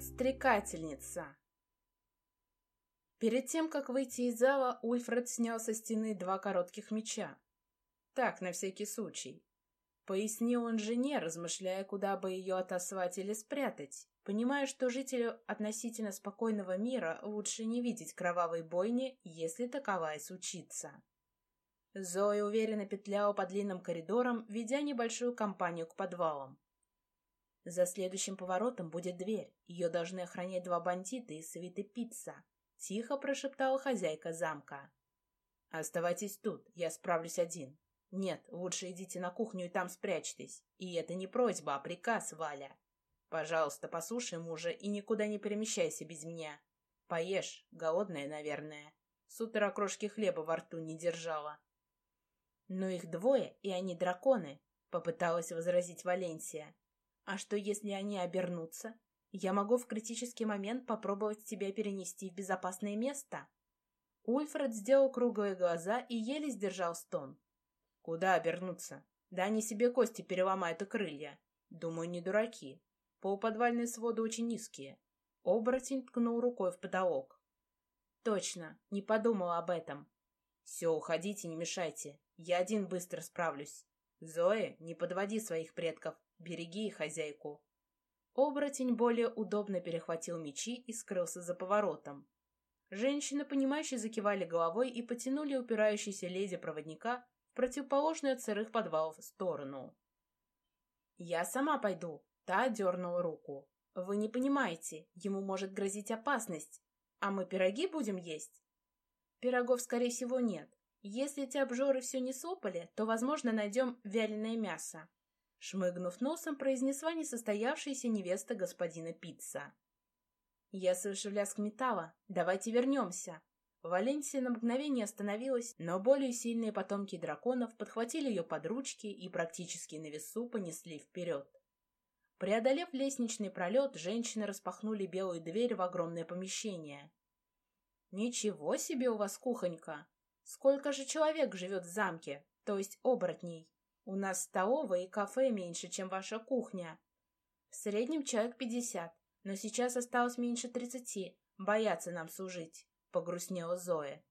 подстрекательница. Перед тем, как выйти из зала, Ульфред снял со стены два коротких меча. Так, на всякий случай. Пояснил он жене, размышляя, куда бы ее отослать или спрятать, понимая, что жителю относительно спокойного мира лучше не видеть кровавой бойни, если таковая случится. Зоя уверенно петляла по длинным коридорам, ведя небольшую компанию к подвалам. За следующим поворотом будет дверь. Ее должны охранять два бандита из свиты пицца. Тихо прошептала хозяйка замка. «Оставайтесь тут, я справлюсь один. Нет, лучше идите на кухню и там спрячьтесь. И это не просьба, а приказ, Валя. Пожалуйста, послушай мужа и никуда не перемещайся без меня. Поешь, голодная, наверное. С утра крошки хлеба во рту не держала». «Но их двое, и они драконы», — попыталась возразить Валенсия. «А что, если они обернутся? Я могу в критический момент попробовать тебя перенести в безопасное место. Ульфред сделал круглые глаза и еле сдержал стон. Куда обернуться? Да они себе кости переломают и крылья. Думаю, не дураки. Полуподвальные своды очень низкие. Оборотень ткнул рукой в потолок. Точно, не подумал об этом. Все, уходите, не мешайте. Я один быстро справлюсь. Зоя, не подводи своих предков. Береги хозяйку. Оборотень более удобно перехватил мечи и скрылся за поворотом. Женщины, понимающие, закивали головой и потянули упирающейся леди-проводника в противоположную от сырых подвалов сторону. «Я сама пойду», — та дернула руку. «Вы не понимаете, ему может грозить опасность. А мы пироги будем есть?» «Пирогов, скорее всего, нет. Если эти обжоры все не сопали, то, возможно, найдем вяленое мясо. Шмыгнув носом, произнесла несостоявшаяся невеста господина Пицца. Я слышу лязг металла. Давайте вернемся. Валенсия на мгновение остановилась, но более сильные потомки драконов подхватили ее под ручки и практически на весу понесли вперед. Преодолев лестничный пролет, женщины распахнули белую дверь в огромное помещение. «Ничего себе у вас кухонька! Сколько же человек живет в замке, то есть оборотней?» У нас столовая и кафе меньше, чем ваша кухня. В среднем человек пятьдесят, но сейчас осталось меньше тридцати. Боятся нам служить, — погрустнела Зоя.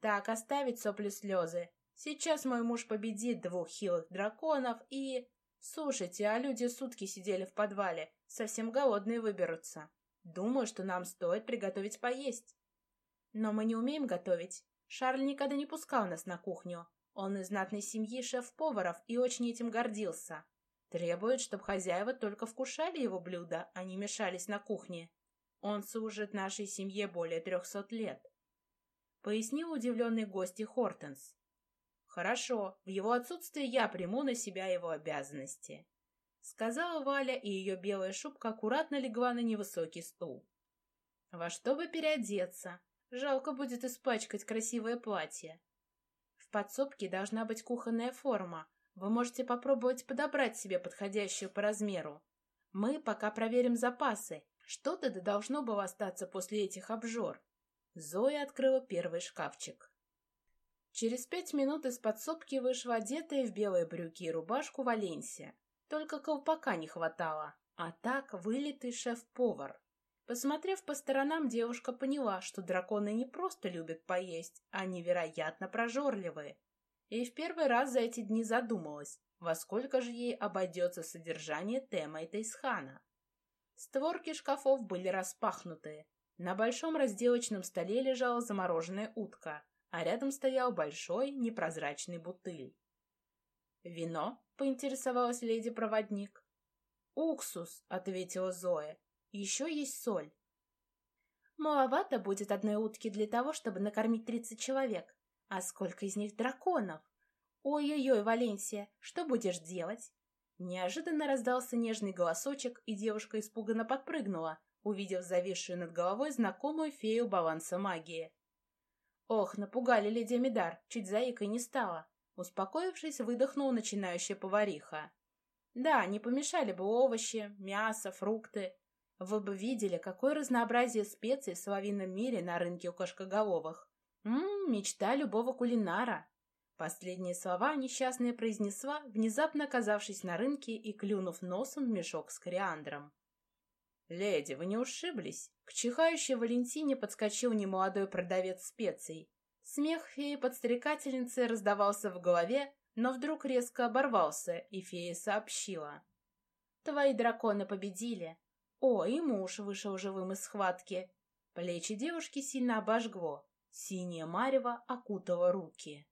Так, оставить сопли слезы. Сейчас мой муж победит двух хилых драконов и... Слушайте, а люди сутки сидели в подвале, совсем голодные выберутся. Думаю, что нам стоит приготовить поесть. Но мы не умеем готовить. Шарль никогда не пускал нас на кухню. Он из знатной семьи шеф-поваров и очень этим гордился. Требует, чтобы хозяева только вкушали его блюда, а не мешались на кухне. Он служит нашей семье более трехсот лет. Пояснил удивленный гость Хортенс. Хорошо, в его отсутствие я приму на себя его обязанности. Сказала Валя, и ее белая шубка аккуратно легла на невысокий стул. Во что бы переодеться? Жалко будет испачкать красивое платье подсобке должна быть кухонная форма. Вы можете попробовать подобрать себе подходящую по размеру. Мы пока проверим запасы. Что-то да должно было остаться после этих обжор. Зоя открыла первый шкафчик. Через пять минут из подсобки вышла одетая в белые брюки и рубашку Валенсия. Только колпака не хватало, а так вылитый шеф-повар. Посмотрев по сторонам, девушка поняла, что драконы не просто любят поесть, а невероятно прожорливые. И в первый раз за эти дни задумалась, во сколько же ей обойдется содержание Тема и Тейсхана. Створки шкафов были распахнуты. На большом разделочном столе лежала замороженная утка, а рядом стоял большой непрозрачный бутыль. «Вино?» — поинтересовалась леди-проводник. «Уксус», — ответила Зоя. Еще есть соль. Маловато будет одной утки для того, чтобы накормить тридцать человек. А сколько из них драконов? Ой-ой-ой, Валенсия, что будешь делать? Неожиданно раздался нежный голосочек, и девушка испуганно подпрыгнула, увидев зависшую над головой знакомую фею баланса магии. Ох, напугали леди Медар, чуть заикой не стала. Успокоившись, выдохнула начинающая повариха. Да, не помешали бы овощи, мясо, фрукты. Вы бы видели, какое разнообразие специй в соловином мире на рынке у кошкоголовых. Ммм, мечта любого кулинара. Последние слова несчастная произнесла, внезапно оказавшись на рынке и клюнув носом в мешок с кориандром. «Леди, вы не ушиблись?» К чихающей Валентине подскочил немолодой продавец специй. Смех феи-подстрекательницы раздавался в голове, но вдруг резко оборвался, и фея сообщила. «Твои драконы победили. О, и муж вышел живым из схватки». Плечи девушки сильно обожгло. Синее марево окутало руки.